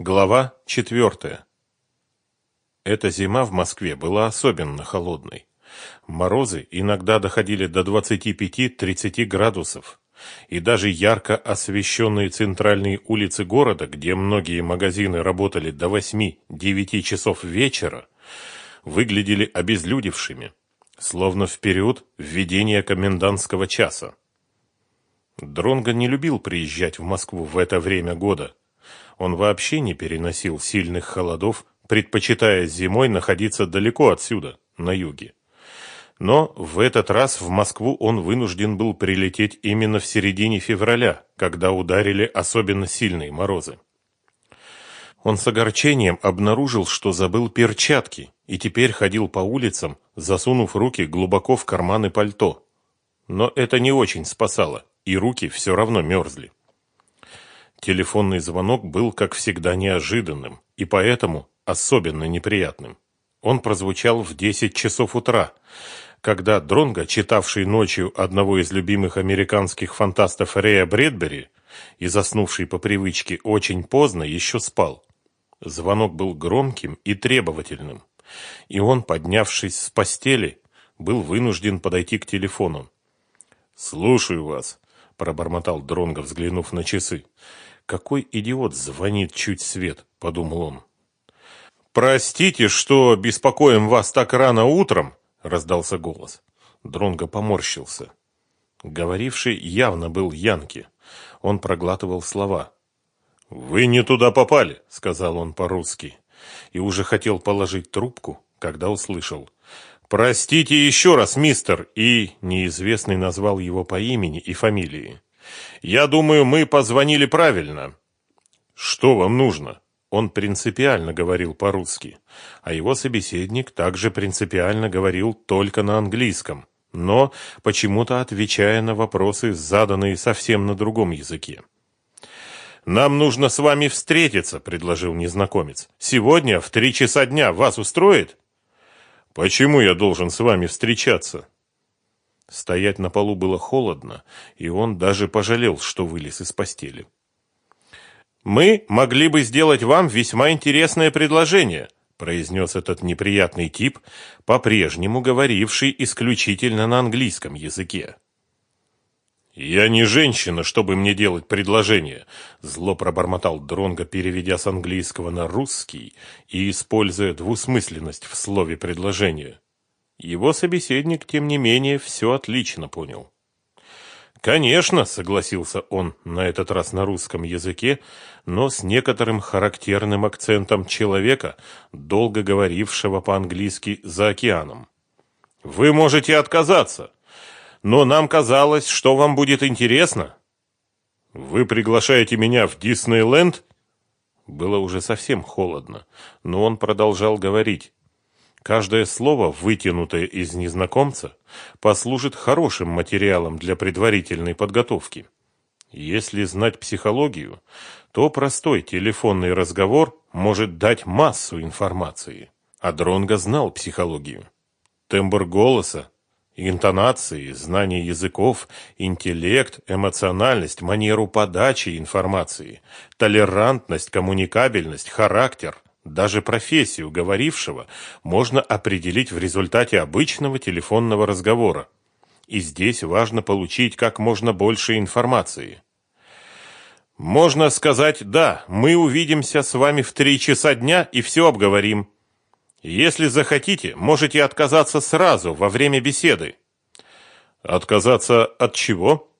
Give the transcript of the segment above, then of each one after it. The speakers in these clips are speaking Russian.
Глава четвертая. Эта зима в Москве была особенно холодной. Морозы иногда доходили до 25-30 градусов. И даже ярко освещенные центральные улицы города, где многие магазины работали до 8-9 часов вечера, выглядели обезлюдевшими, словно в период введения комендантского часа. Дронго не любил приезжать в Москву в это время года – он вообще не переносил сильных холодов, предпочитая зимой находиться далеко отсюда, на юге. Но в этот раз в Москву он вынужден был прилететь именно в середине февраля, когда ударили особенно сильные морозы. Он с огорчением обнаружил, что забыл перчатки, и теперь ходил по улицам, засунув руки глубоко в карманы пальто. Но это не очень спасало, и руки все равно мерзли. Телефонный звонок был, как всегда, неожиданным и поэтому особенно неприятным. Он прозвучал в 10 часов утра, когда Дронго, читавший ночью одного из любимых американских фантастов Рэя Брэдбери и заснувший по привычке очень поздно, еще спал. Звонок был громким и требовательным, и он, поднявшись с постели, был вынужден подойти к телефону. «Слушаю вас», — пробормотал Дронго, взглянув на часы. «Какой идиот звонит чуть свет», — подумал он. «Простите, что беспокоим вас так рано утром», — раздался голос. Дронго поморщился. Говоривший явно был Янки. Он проглатывал слова. «Вы не туда попали», — сказал он по-русски. И уже хотел положить трубку, когда услышал. «Простите еще раз, мистер», и неизвестный назвал его по имени и фамилии. Я думаю, мы позвонили правильно. Что вам нужно? Он принципиально говорил по-русски, а его собеседник также принципиально говорил только на английском, но почему-то отвечая на вопросы, заданные совсем на другом языке. «Нам нужно с вами встретиться», — предложил незнакомец. «Сегодня в три часа дня вас устроит?» «Почему я должен с вами встречаться?» Стоять на полу было холодно, и он даже пожалел, что вылез из постели. «Мы могли бы сделать вам весьма интересное предложение», произнес этот неприятный тип, по-прежнему говоривший исключительно на английском языке. «Я не женщина, чтобы мне делать предложение», — зло пробормотал Дронго, переведя с английского на русский и используя двусмысленность в слове «предложение». Его собеседник, тем не менее, все отлично понял. «Конечно», — согласился он, на этот раз на русском языке, но с некоторым характерным акцентом человека, долго говорившего по-английски за океаном. «Вы можете отказаться, но нам казалось, что вам будет интересно». «Вы приглашаете меня в Диснейленд?» Было уже совсем холодно, но он продолжал говорить. Каждое слово, вытянутое из незнакомца, послужит хорошим материалом для предварительной подготовки. Если знать психологию, то простой телефонный разговор может дать массу информации. А Дронго знал психологию. Тембр голоса, интонации, знание языков, интеллект, эмоциональность, манеру подачи информации, толерантность, коммуникабельность, характер, даже профессию говорившего можно определить в результате обычного телефонного разговора. И здесь важно получить как можно больше информации. Можно сказать «да, мы увидимся с вами в три часа дня и все обговорим». Если захотите, можете отказаться сразу, во время беседы. Отказаться от чего?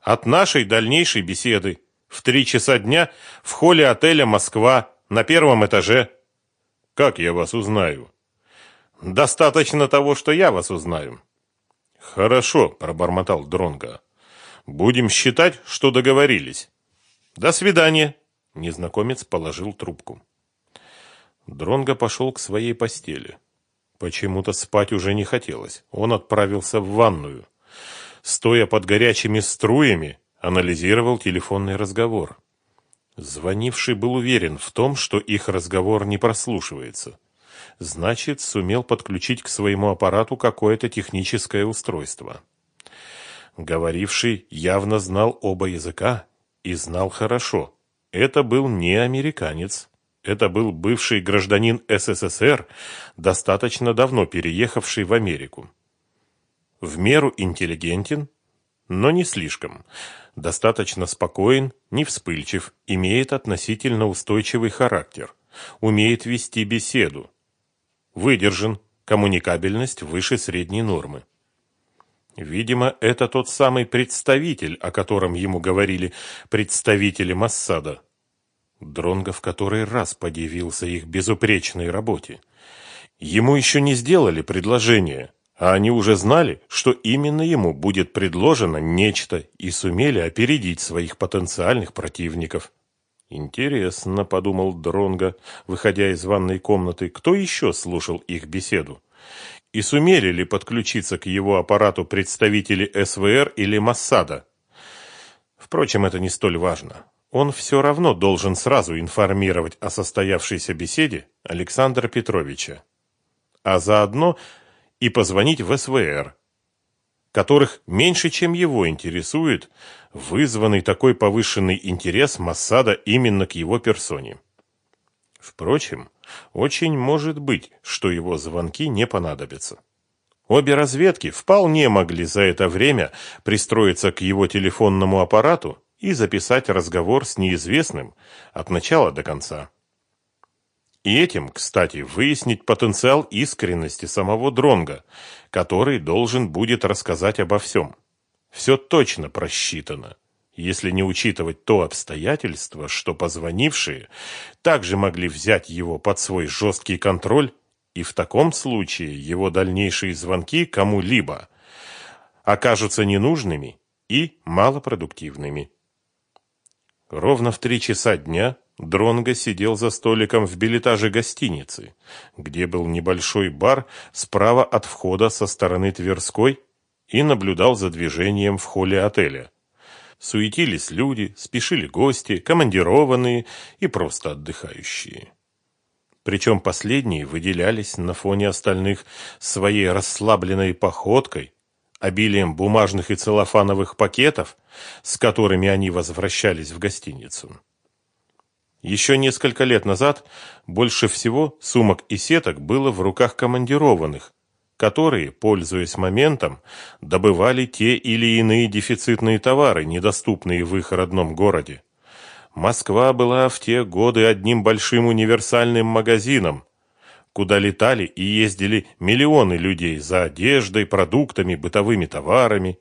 От нашей дальнейшей беседы. В три часа дня в холле отеля «Москва» На первом этаже. Как я вас узнаю? Достаточно того, что я вас узнаю. Хорошо, пробормотал Дронга. Будем считать, что договорились. До свидания. Незнакомец положил трубку. Дронго пошел к своей постели. Почему-то спать уже не хотелось. Он отправился в ванную. Стоя под горячими струями, анализировал телефонный разговор. Звонивший был уверен в том, что их разговор не прослушивается. Значит, сумел подключить к своему аппарату какое-то техническое устройство. Говоривший явно знал оба языка и знал хорошо. Это был не американец. Это был бывший гражданин СССР, достаточно давно переехавший в Америку. В меру интеллигентен, но не слишком. Достаточно спокоен, не вспыльчив, имеет относительно устойчивый характер, умеет вести беседу. Выдержан, коммуникабельность выше средней нормы. Видимо, это тот самый представитель, о котором ему говорили представители Массада. Дронго в который раз подивился их безупречной работе. Ему еще не сделали предложение, а они уже знали, что именно ему будет предложено нечто и сумели опередить своих потенциальных противников. Интересно, подумал Дронго, выходя из ванной комнаты, кто еще слушал их беседу? И сумели ли подключиться к его аппарату представители СВР или Моссада? Впрочем, это не столь важно он все равно должен сразу информировать о состоявшейся беседе Александра Петровича, а заодно и позвонить в СВР, которых меньше, чем его интересует вызванный такой повышенный интерес Массада именно к его персоне. Впрочем, очень может быть, что его звонки не понадобятся. Обе разведки вполне могли за это время пристроиться к его телефонному аппарату и записать разговор с неизвестным от начала до конца. И этим, кстати, выяснить потенциал искренности самого Дронга, который должен будет рассказать обо всем. Все точно просчитано, если не учитывать то обстоятельство, что позвонившие также могли взять его под свой жесткий контроль, и в таком случае его дальнейшие звонки кому-либо окажутся ненужными и малопродуктивными. Ровно в три часа дня Дронго сидел за столиком в билетаже гостиницы, где был небольшой бар справа от входа со стороны Тверской и наблюдал за движением в холле отеля. Суетились люди, спешили гости, командированные и просто отдыхающие. Причем последние выделялись на фоне остальных своей расслабленной походкой, обилием бумажных и целлофановых пакетов, с которыми они возвращались в гостиницу. Еще несколько лет назад больше всего сумок и сеток было в руках командированных, которые, пользуясь моментом, добывали те или иные дефицитные товары, недоступные в их родном городе. Москва была в те годы одним большим универсальным магазином, куда летали и ездили миллионы людей за одеждой, продуктами, бытовыми товарами.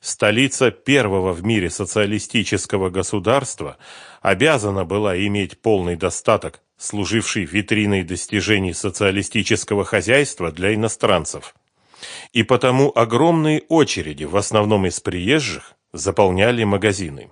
Столица первого в мире социалистического государства обязана была иметь полный достаток, служивший витриной достижений социалистического хозяйства для иностранцев. И потому огромные очереди, в основном из приезжих, заполняли магазины.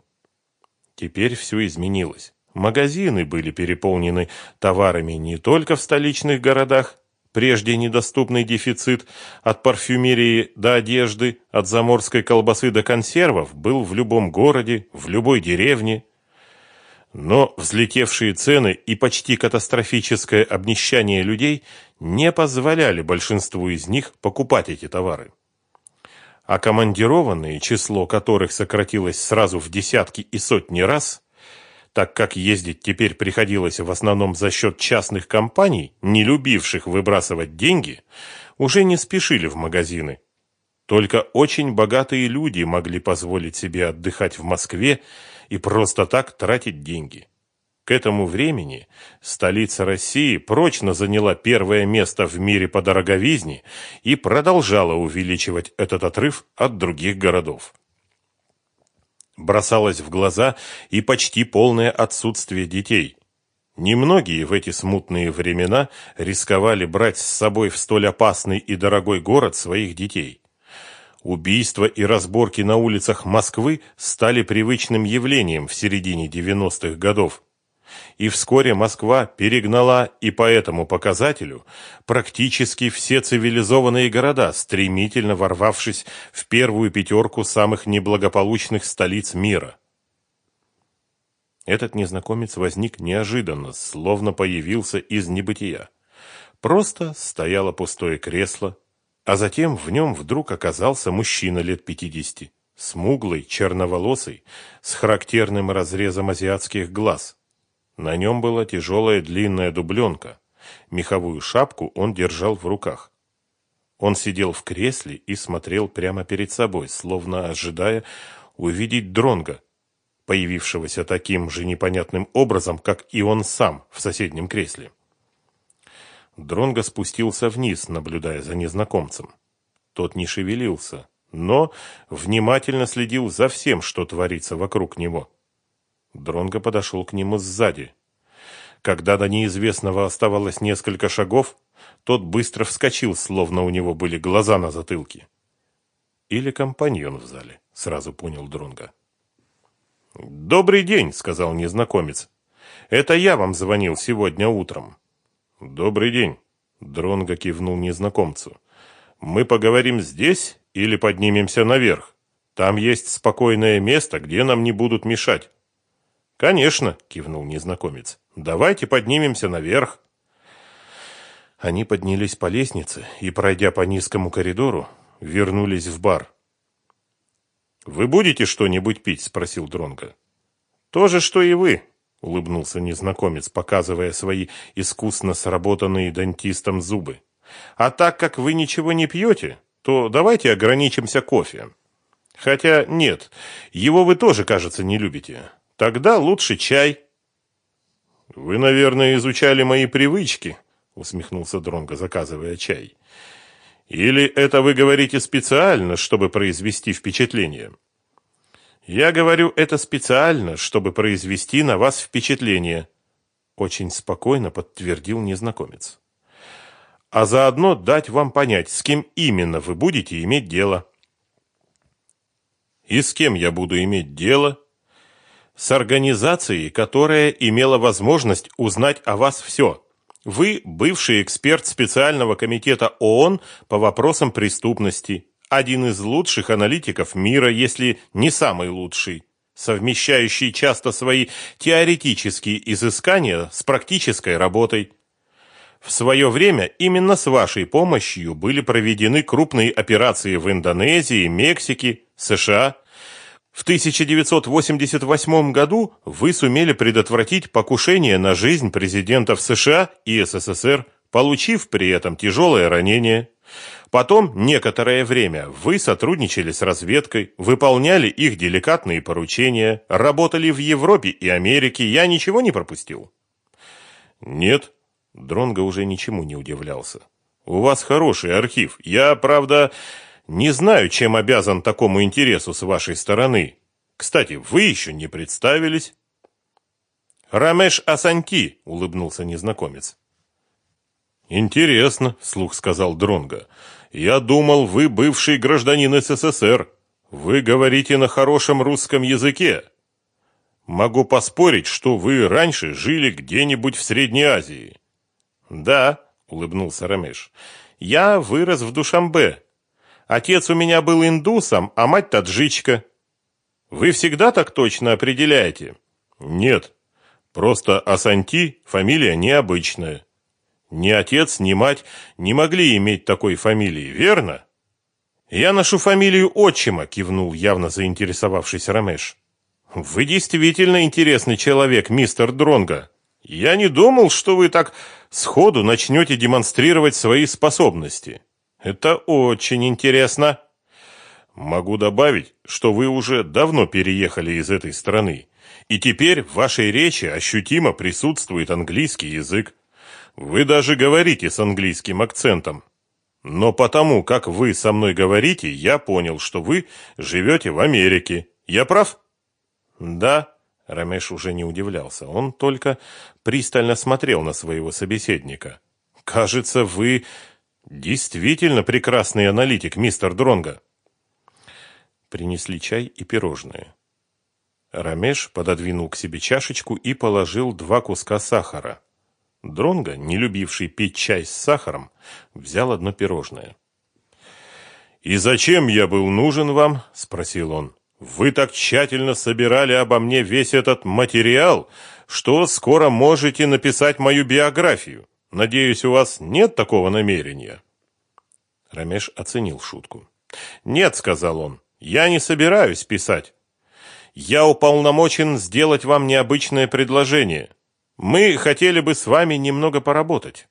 Теперь все изменилось. Магазины были переполнены товарами не только в столичных городах, прежде недоступный дефицит от парфюмерии до одежды, от заморской колбасы до консервов был в любом городе, в любой деревне. Но взлетевшие цены и почти катастрофическое обнищание людей не позволяли большинству из них покупать эти товары. А командированные, число которых сократилось сразу в десятки и сотни раз – так как ездить теперь приходилось в основном за счет частных компаний, не любивших выбрасывать деньги, уже не спешили в магазины. Только очень богатые люди могли позволить себе отдыхать в Москве и просто так тратить деньги. К этому времени столица России прочно заняла первое место в мире по дороговизне и продолжала увеличивать этот отрыв от других городов бросалось в глаза и почти полное отсутствие детей. Немногие в эти смутные времена рисковали брать с собой в столь опасный и дорогой город своих детей. Убийства и разборки на улицах Москвы стали привычным явлением в середине 90-х годов и вскоре Москва перегнала и по этому показателю практически все цивилизованные города, стремительно ворвавшись в первую пятерку самых неблагополучных столиц мира. Этот незнакомец возник неожиданно, словно появился из небытия. Просто стояло пустое кресло, а затем в нем вдруг оказался мужчина лет пятидесяти, смуглый, черноволосый, с характерным разрезом азиатских глаз. На нем была тяжелая длинная дубленка. Меховую шапку он держал в руках. Он сидел в кресле и смотрел прямо перед собой, словно ожидая увидеть дронга, появившегося таким же непонятным образом, как и он сам в соседнем кресле. Дронго спустился вниз, наблюдая за незнакомцем. Тот не шевелился, но внимательно следил за всем, что творится вокруг него. Дронго подошел к нему сзади. Когда до неизвестного оставалось несколько шагов, тот быстро вскочил, словно у него были глаза на затылке. Или компаньон в зале, сразу понял Дронго. «Добрый день», — сказал незнакомец. «Это я вам звонил сегодня утром». «Добрый день», — Дронго кивнул незнакомцу. «Мы поговорим здесь или поднимемся наверх? Там есть спокойное место, где нам не будут мешать». «Конечно», — кивнул незнакомец. «Давайте поднимемся наверх». Они поднялись по лестнице и, пройдя по низкому коридору, вернулись в бар. «Вы будете что-нибудь пить?» – спросил Дронго. «То же, что и вы», – улыбнулся незнакомец, показывая свои искусно сработанные дантистом зубы. «А так как вы ничего не пьете, то давайте ограничимся кофе. Хотя нет, его вы тоже, кажется, не любите. Тогда лучше чай». «Вы, наверное, изучали мои привычки», – усмехнулся Дронго, заказывая чай. Или это вы говорите специально, чтобы произвести впечатление? Я говорю это специально, чтобы произвести на вас впечатление, очень спокойно подтвердил незнакомец. А заодно дать вам понять, с кем именно вы будете иметь дело. И с кем я буду иметь дело? С организацией, которая имела возможность узнать о вас все вы бывший эксперт специального комитета ООН по вопросам преступности, один из лучших аналитиков мира, если не самый лучший, совмещающий часто свои теоретические изыскания с практической работой. В свое время именно с вашей помощью были проведены крупные операции в Индонезии, Мексике, США – в 1988 году вы сумели предотвратить покушение на жизнь президентов США и СССР, получив при этом тяжелое ранение. Потом некоторое время вы сотрудничали с разведкой, выполняли их деликатные поручения, работали в Европе и Америке. Я ничего не пропустил? Нет, Дронго уже ничему не удивлялся. У вас хороший архив. Я, правда, не знаю, чем обязан такому интересу с вашей стороны. Кстати, вы еще не представились. Рамеш Асаньки, улыбнулся незнакомец. Интересно, вслух сказал Дронга. Я думал, вы бывший гражданин СССР. Вы говорите на хорошем русском языке. Могу поспорить, что вы раньше жили где-нибудь в Средней Азии. Да, улыбнулся Рамеш. Я вырос в Душамбе, Отец у меня был индусом, а мать таджичка. Вы всегда так точно определяете? Нет. Просто Асанти фамилия необычная. Ни отец, ни мать не могли иметь такой фамилии, верно? Я ношу фамилию отчима, кивнул явно заинтересовавшийся Рамеш. Вы действительно интересный человек, мистер Дронга. Я не думал, что вы так сходу начнете демонстрировать свои способности. Это очень интересно. Могу добавить, что вы уже давно переехали из этой страны, и теперь в вашей речи ощутимо присутствует английский язык. Вы даже говорите с английским акцентом. Но потому, как вы со мной говорите, я понял, что вы живете в Америке. Я прав? Да, Рамеш уже не удивлялся. Он только пристально смотрел на своего собеседника. Кажется, вы Действительно прекрасный аналитик, мистер Дронга. Принесли чай и пирожные. Рамеш пододвинул к себе чашечку и положил два куска сахара. Дронга, не любивший пить чай с сахаром, взял одно пирожное. «И зачем я был нужен вам?» – спросил он. «Вы так тщательно собирали обо мне весь этот материал, что скоро можете написать мою биографию. Надеюсь, у вас нет такого намерения?» Рамеш оценил шутку. «Нет», — сказал он, — Я не собираюсь писать. Я уполномочен сделать вам необычное предложение. Мы хотели бы с вами немного поработать.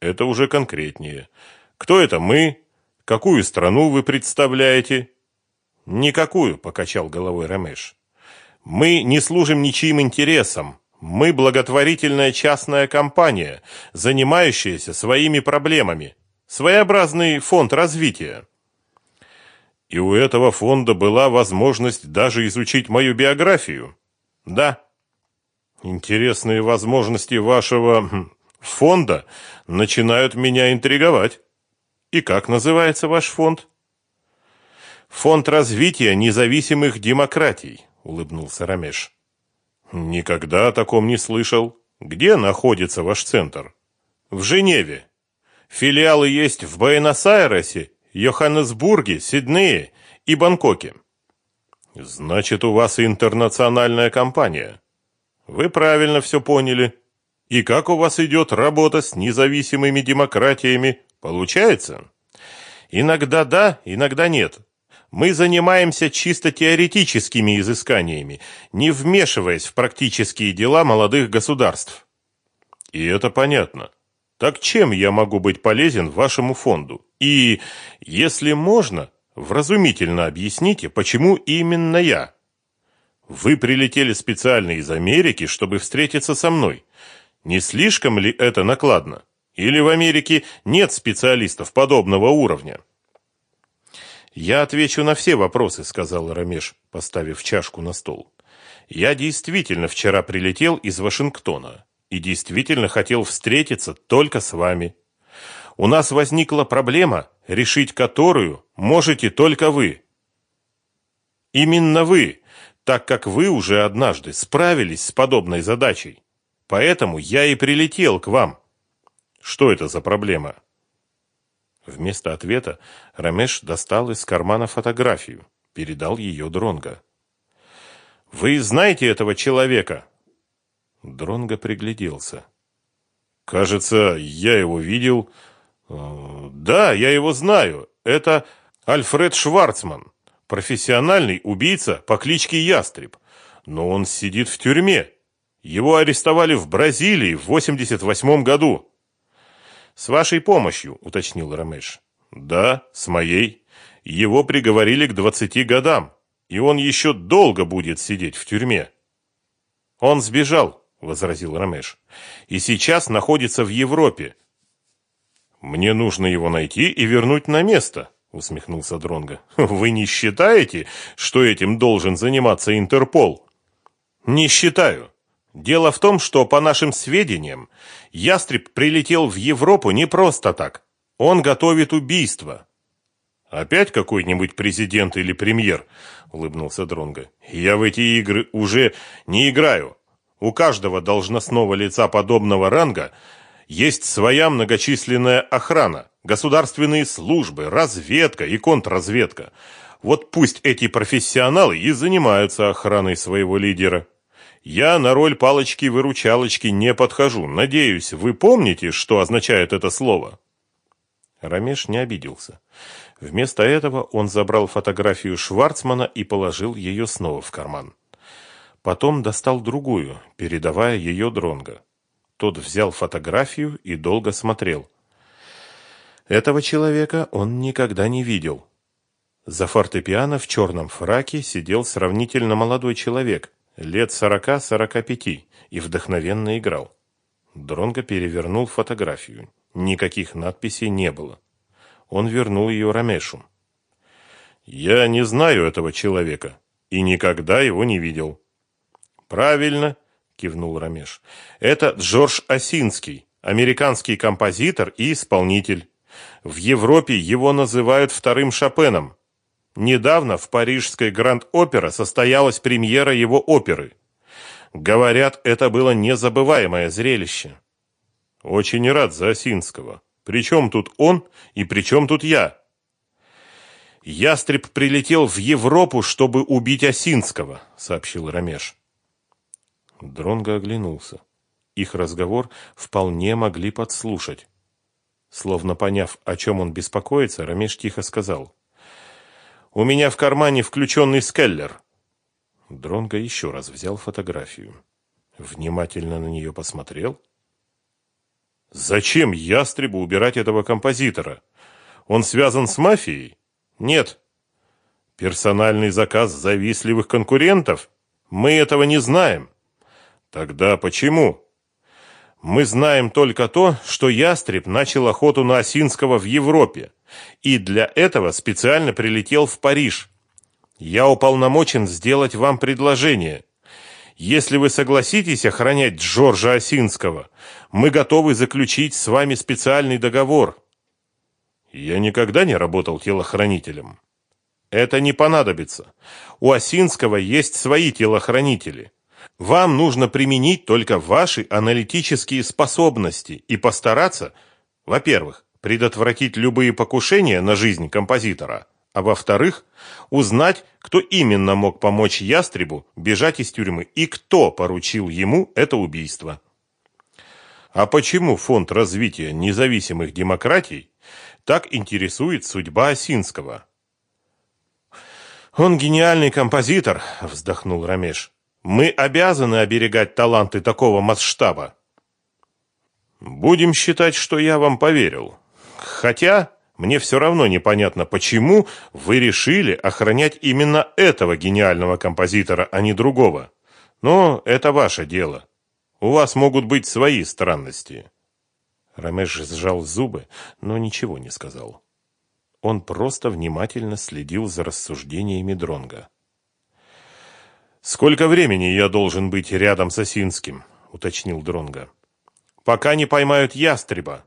Это уже конкретнее. Кто это мы? Какую страну вы представляете? Никакую, покачал головой Рамеш. Мы не служим ничьим интересам. Мы благотворительная частная компания, занимающаяся своими проблемами. Своеобразный фонд развития. И у этого фонда была возможность даже изучить мою биографию. Да. Интересные возможности вашего хм, фонда начинают меня интриговать. И как называется ваш фонд? Фонд развития независимых демократий, улыбнулся Рамеш. Никогда о таком не слышал. Где находится ваш центр? В Женеве. Филиалы есть в Буэнос-Айресе, Йоханнесбурге, Сиднее и Бангкоке. Значит, у вас интернациональная компания. Вы правильно все поняли. И как у вас идет работа с независимыми демократиями? Получается? Иногда да, иногда нет. Мы занимаемся чисто теоретическими изысканиями, не вмешиваясь в практические дела молодых государств. И это понятно. Так чем я могу быть полезен вашему фонду? И, если можно, вразумительно объясните, почему именно я? Вы прилетели специально из Америки, чтобы встретиться со мной. Не слишком ли это накладно? Или в Америке нет специалистов подобного уровня? Я отвечу на все вопросы, сказал Рамеш, поставив чашку на стол. Я действительно вчера прилетел из Вашингтона и действительно хотел встретиться только с вами. У нас возникла проблема, решить которую можете только вы. Именно вы, так как вы уже однажды справились с подобной задачей. Поэтому я и прилетел к вам. Что это за проблема? Вместо ответа Рамеш достал из кармана фотографию, передал ее Дронго. Вы знаете этого человека? Дронго пригляделся. Кажется, я его видел. Э, да, я его знаю. Это Альфред Шварцман, профессиональный убийца по кличке Ястреб. Но он сидит в тюрьме. Его арестовали в Бразилии в 88 году. С вашей помощью, уточнил Рамеш. Да, с моей. Его приговорили к двадцати годам, и он еще долго будет сидеть в тюрьме. Он сбежал, возразил Рамеш, и сейчас находится в Европе. Мне нужно его найти и вернуть на место, усмехнулся Дронга. Вы не считаете, что этим должен заниматься Интерпол? Не считаю. Дело в том, что, по нашим сведениям, Ястреб прилетел в Европу не просто так. Он готовит убийство. Опять какой-нибудь президент или премьер, улыбнулся Дронга. Я в эти игры уже не играю. У каждого должностного лица подобного ранга есть своя многочисленная охрана, государственные службы, разведка и контрразведка. Вот пусть эти профессионалы и занимаются охраной своего лидера. Я на роль палочки-выручалочки не подхожу. Надеюсь, вы помните, что означает это слово?» Рамеш не обиделся. Вместо этого он забрал фотографию Шварцмана и положил ее снова в карман. Потом достал другую, передавая ее Дронго. Тот взял фотографию и долго смотрел. Этого человека он никогда не видел. За фортепиано в черном фраке сидел сравнительно молодой человек, лет сорока-сорока пяти, и вдохновенно играл. Дронго перевернул фотографию. Никаких надписей не было. Он вернул ее Рамешу. «Я не знаю этого человека и никогда его не видел». «Правильно», — кивнул Рамеш. «Это Джордж Осинский, американский композитор и исполнитель. В Европе его называют вторым Шопеном. Недавно в парижской Гранд-Опера состоялась премьера его оперы. Говорят, это было незабываемое зрелище. Очень рад за Осинского. Причем тут он и причем тут я? Ястреб прилетел в Европу, чтобы убить Осинского, сообщил Рамеш. Дронго оглянулся. Их разговор вполне могли подслушать. Словно поняв, о чем он беспокоится, Рамеш тихо сказал: У меня в кармане включенный скеллер. Дронго еще раз взял фотографию. Внимательно на нее посмотрел. Зачем ястребу убирать этого композитора? Он связан с мафией? Нет. Персональный заказ завистливых конкурентов? Мы этого не знаем. Тогда почему? Мы знаем только то, что ястреб начал охоту на Осинского в Европе и для этого специально прилетел в Париж. Я уполномочен сделать вам предложение. Если вы согласитесь охранять Джорджа Осинского, мы готовы заключить с вами специальный договор. Я никогда не работал телохранителем. Это не понадобится. У Осинского есть свои телохранители. Вам нужно применить только ваши аналитические способности и постараться, во-первых, предотвратить любые покушения на жизнь композитора, а во-вторых, узнать, кто именно мог помочь Ястребу бежать из тюрьмы и кто поручил ему это убийство. А почему Фонд развития независимых демократий так интересует судьба Осинского? Он гениальный композитор, вздохнул Рамеш. Мы обязаны оберегать таланты такого масштаба. Будем считать, что я вам поверил. Хотя мне все равно непонятно, почему вы решили охранять именно этого гениального композитора, а не другого. Но это ваше дело. У вас могут быть свои странности. Рамеш сжал зубы, но ничего не сказал. Он просто внимательно следил за рассуждениями Дронга. Сколько времени я должен быть рядом с Осинским, уточнил Дронга. Пока не поймают ястреба.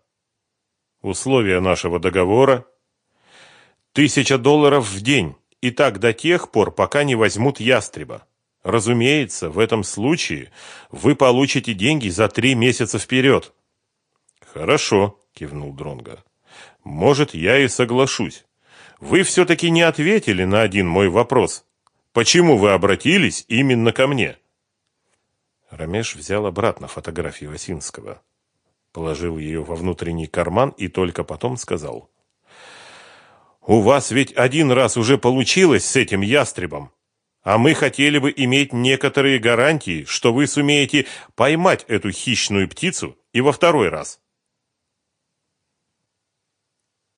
Условия нашего договора – тысяча долларов в день, и так до тех пор, пока не возьмут ястреба. Разумеется, в этом случае вы получите деньги за три месяца вперед. Хорошо, кивнул Дронга. Может, я и соглашусь. Вы все-таки не ответили на один мой вопрос. Почему вы обратились именно ко мне? Рамеш взял обратно фотографию Осинского положил ее во внутренний карман и только потом сказал. «У вас ведь один раз уже получилось с этим ястребом, а мы хотели бы иметь некоторые гарантии, что вы сумеете поймать эту хищную птицу и во второй раз».